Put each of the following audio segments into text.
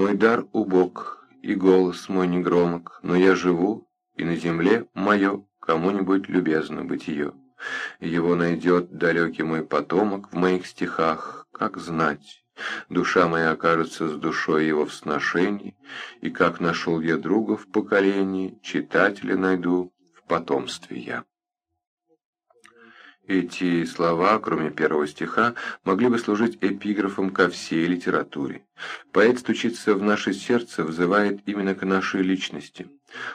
Мой дар убог, и голос мой негромок, но я живу, и на земле мое кому-нибудь любезно быть ее. Его найдет далекий мой потомок в моих стихах, как знать. Душа моя окажется с душой его в сношении, и как нашел я друга в поколении, читателя найду в потомстве я. Эти слова, кроме первого стиха, могли бы служить эпиграфом ко всей литературе. Поэт стучится в наше сердце, взывает именно к нашей личности.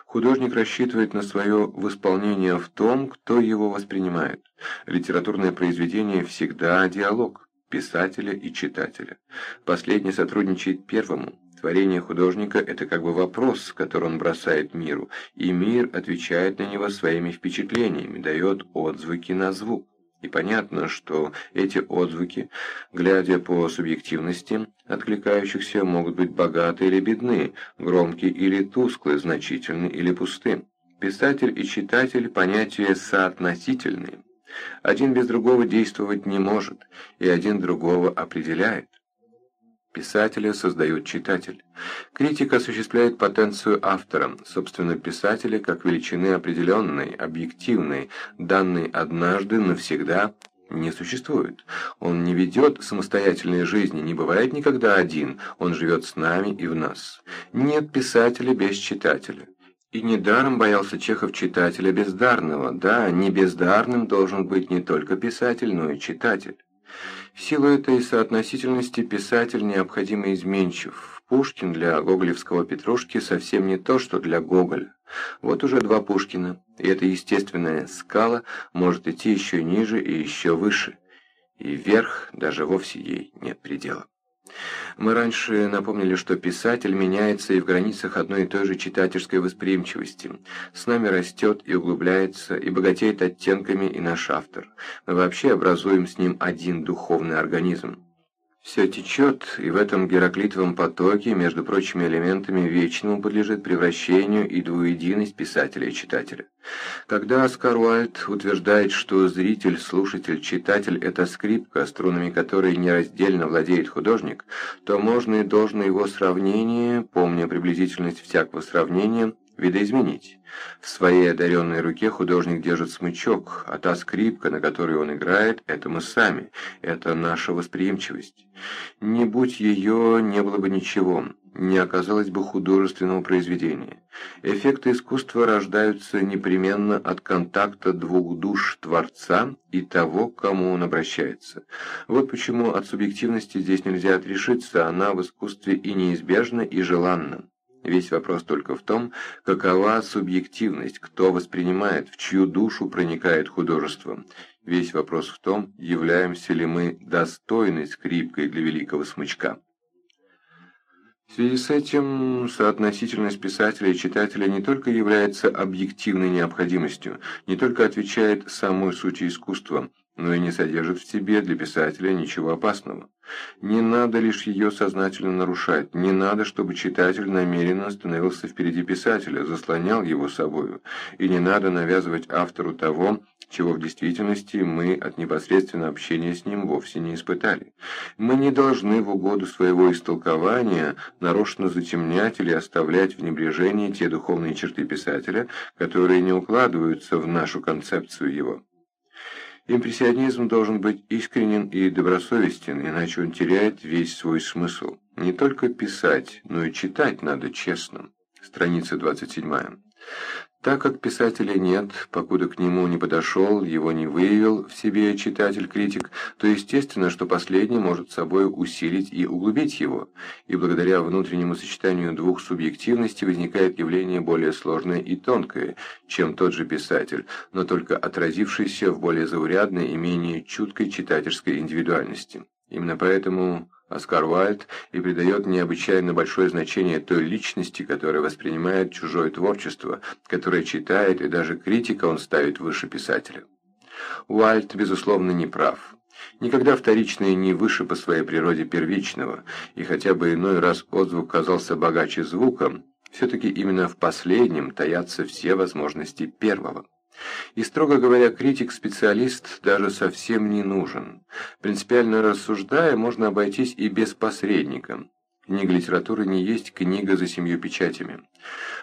Художник рассчитывает на свое восполнение в том, кто его воспринимает. Литературное произведение всегда диалог писателя и читателя. Последний сотрудничает первому. Творение художника – это как бы вопрос, который он бросает миру, и мир отвечает на него своими впечатлениями, дает отзвуки на звук. И понятно, что эти отзвуки, глядя по субъективности откликающихся, могут быть богаты или бедны, громкие или тусклые, значительны или пусты. Писатель и читатель – понятия соотносительные. Один без другого действовать не может, и один другого определяет. Писателя создает читатель. Критик осуществляет потенцию автора, собственно, писателя как величины определенной, объективной, данной однажды, навсегда не существует. Он не ведет самостоятельной жизни, не бывает никогда один, он живет с нами и в нас. Нет писателя без читателя. И недаром боялся Чехов читателя бездарного. Да, не бездарным должен быть не только писатель, но и читатель. В силу этой соотносительности писатель необходимо изменчив. Пушкин для гоголевского Петрушки совсем не то, что для Гоголя. Вот уже два Пушкина, и эта естественная скала может идти еще ниже и еще выше. И вверх даже вовсе ей нет предела. Мы раньше напомнили, что писатель меняется и в границах одной и той же читательской восприимчивости. С нами растет и углубляется, и богатеет оттенками и наш автор. Мы вообще образуем с ним один духовный организм. Все течет, и в этом гераклитовом потоке, между прочими элементами, вечному подлежит превращению и двуединость писателя и читателя. Когда Оскар Уальд утверждает, что зритель, слушатель, читатель – это скрипка, струнами которой нераздельно владеет художник, то можно и должно его сравнение, помня приблизительность всякого сравнения, видоизменить. В своей одаренной руке художник держит смычок, а та скрипка, на которой он играет, это мы сами, это наша восприимчивость. Не будь ее, не было бы ничего, не оказалось бы художественного произведения. Эффекты искусства рождаются непременно от контакта двух душ Творца и того, к кому он обращается. Вот почему от субъективности здесь нельзя отрешиться, она в искусстве и неизбежна, и желанна. Весь вопрос только в том, какова субъективность, кто воспринимает, в чью душу проникает художество. Весь вопрос в том, являемся ли мы достойной скрипкой для великого смычка. В связи с этим соотносительность писателя и читателя не только является объективной необходимостью, не только отвечает самой сути искусства, но и не содержит в себе для писателя ничего опасного. Не надо лишь ее сознательно нарушать, не надо, чтобы читатель намеренно становился впереди писателя, заслонял его собою, и не надо навязывать автору того, чего в действительности мы от непосредственного общения с ним вовсе не испытали. Мы не должны в угоду своего истолкования нарочно затемнять или оставлять в небрежении те духовные черты писателя, которые не укладываются в нашу концепцию его. Импрессионизм должен быть искренен и добросовестен, иначе он теряет весь свой смысл. Не только писать, но и читать надо честно. Страница 27. Так как писателя нет, покуда к нему не подошел, его не выявил в себе читатель-критик, то естественно, что последний может собой усилить и углубить его, и благодаря внутреннему сочетанию двух субъективностей возникает явление более сложное и тонкое, чем тот же писатель, но только отразившееся в более заурядной и менее чуткой читательской индивидуальности. Именно поэтому Оскар Уальд и придает необычайно большое значение той личности, которая воспринимает чужое творчество, которая читает, и даже критика он ставит выше писателя. Уальд, безусловно, не прав. Никогда вторичное не выше по своей природе первичного, и хотя бы иной раз отзвук казался богаче звуком, все-таки именно в последнем таятся все возможности первого. И, строго говоря, критик-специалист даже совсем не нужен. Принципиально рассуждая, можно обойтись и без посредника. Книга литературы не есть книга за семью печатями.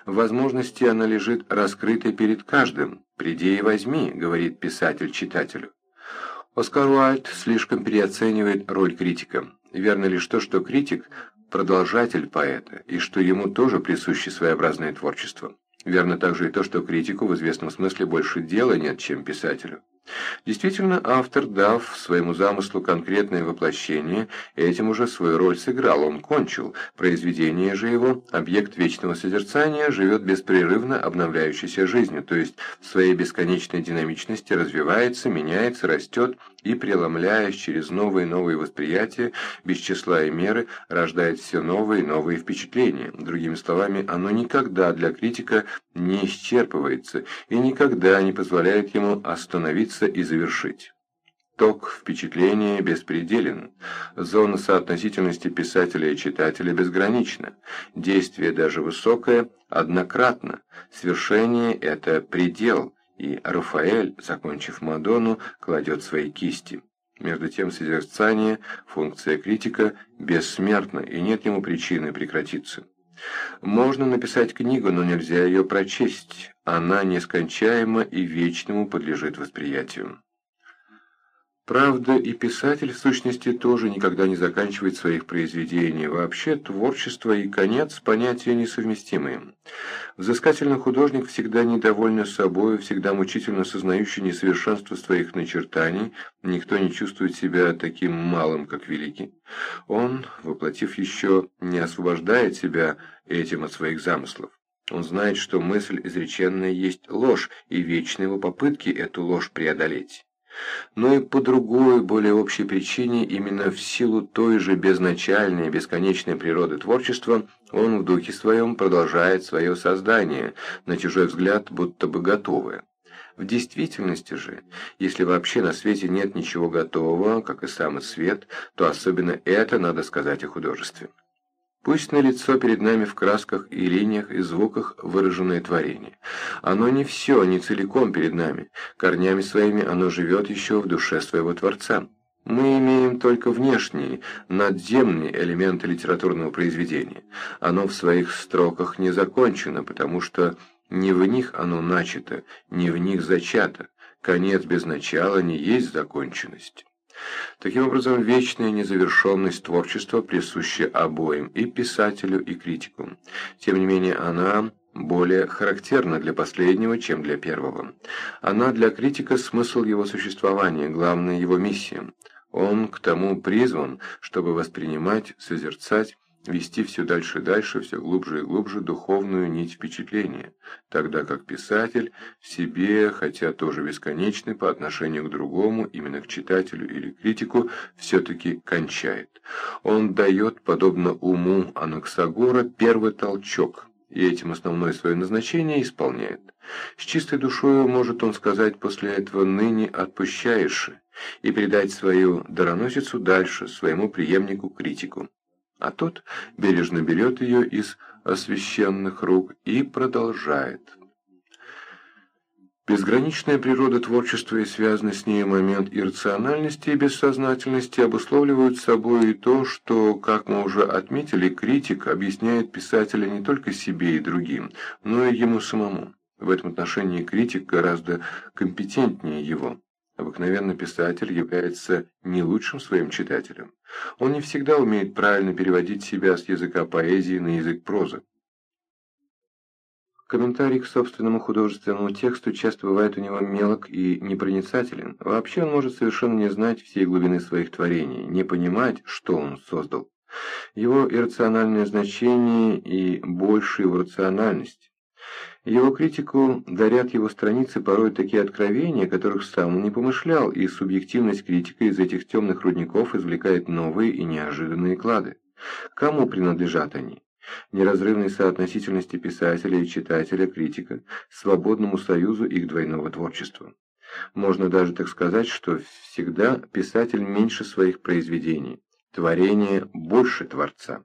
В возможности она лежит раскрытой перед каждым. «Приди и возьми», — говорит писатель читателю. Оскар Уальд слишком переоценивает роль критика. Верно лишь то, что критик – продолжатель поэта, и что ему тоже присуще своеобразное творчество. Верно также и то, что критику в известном смысле больше дела нет, чем писателю. Действительно, автор, дав своему замыслу конкретное воплощение, этим уже свою роль сыграл, он кончил. Произведение же его, объект вечного созерцания, живет беспрерывно обновляющейся жизнью, то есть в своей бесконечной динамичности развивается, меняется, растет и, преломляясь через новые и новые восприятия, без числа и меры, рождает все новые и новые впечатления. Другими словами, оно никогда для критика не исчерпывается и никогда не позволяет ему остановиться и завершить. Ток впечатления беспределен, зона соотносительности писателя и читателя безгранична, действие даже высокое, однократно, свершение – это предел, и Рафаэль, закончив Мадонну, кладет свои кисти. Между тем созерцание, функция критика, бессмертна, и нет ему причины прекратиться. Можно написать книгу, но нельзя ее прочесть. Она нескончаема и вечному подлежит восприятию. Правда, и писатель, в сущности, тоже никогда не заканчивает своих произведений. Вообще, творчество и конец – понятия несовместимые. Взыскательный художник всегда недовольный собой, всегда мучительно сознающий несовершенство своих начертаний, никто не чувствует себя таким малым, как великий. Он, воплотив еще, не освобождает себя этим от своих замыслов. Он знает, что мысль изреченная есть ложь, и вечные его попытки эту ложь преодолеть но и по другой, более общей причине, именно в силу той же безначальной, бесконечной природы творчества, он в духе своем продолжает свое создание, на чужой взгляд будто бы готовое. В действительности же, если вообще на свете нет ничего готового, как и самый свет, то особенно это надо сказать о художестве. Пусть налицо перед нами в красках и линиях и звуках выраженное творение. Оно не все, не целиком перед нами. Корнями своими оно живет еще в душе своего Творца. Мы имеем только внешние, надземные элементы литературного произведения. Оно в своих строках не закончено, потому что не в них оно начато, не в них зачато. Конец без начала не есть законченность. Таким образом, вечная незавершенность творчества присуща обоим, и писателю, и критику. Тем не менее, она более характерна для последнего, чем для первого. Она для критика смысл его существования, главная его миссия. Он к тому призван, чтобы воспринимать, созерцать, вести все дальше и дальше, все глубже и глубже духовную нить впечатления, тогда как писатель в себе, хотя тоже бесконечный по отношению к другому, именно к читателю или критику, все-таки кончает. Он дает, подобно уму Анаксагора, первый толчок, и этим основное свое назначение исполняет. С чистой душою может он сказать после этого «ныне отпущаешь» и передать свою дароносицу дальше, своему преемнику-критику а тот бережно берет ее из освященных рук и продолжает. Безграничная природа творчества и связанный с ней момент иррациональности и бессознательности обусловливают собой и то, что, как мы уже отметили, критик объясняет писателя не только себе и другим, но и ему самому. В этом отношении критик гораздо компетентнее его. Обыкновенно писатель является не лучшим своим читателем. Он не всегда умеет правильно переводить себя с языка поэзии на язык прозы. Комментарий к собственному художественному тексту часто бывает у него мелок и непроницателен. Вообще он может совершенно не знать всей глубины своих творений, не понимать, что он создал. Его иррациональное значение и больше его рациональность. Его критику дарят его страницы порой такие откровения, которых сам он не помышлял, и субъективность критика из этих темных рудников извлекает новые и неожиданные клады. Кому принадлежат они? Неразрывной соотносительности писателя и читателя, критика, свободному союзу их двойного творчества. Можно даже так сказать, что всегда писатель меньше своих произведений, творение больше творца.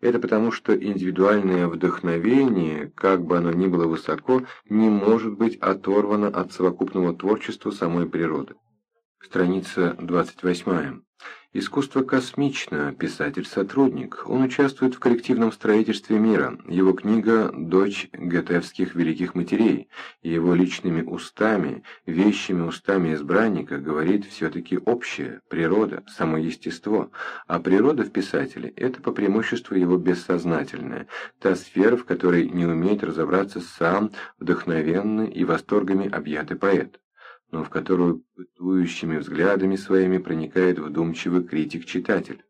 Это потому, что индивидуальное вдохновение, как бы оно ни было высоко, не может быть оторвано от совокупного творчества самой природы. Страница 28. Искусство космично, писатель-сотрудник. Он участвует в коллективном строительстве мира. Его книга «Дочь гетевских великих матерей». И его личными устами, вещими устами избранника говорит все-таки общее, природа, само естество. А природа в писателе – это по преимуществу его бессознательная, та сфера, в которой не умеет разобраться сам вдохновенный и восторгами объятый поэт но в которую пытующими взглядами своими проникает вдумчивый критик-читатель.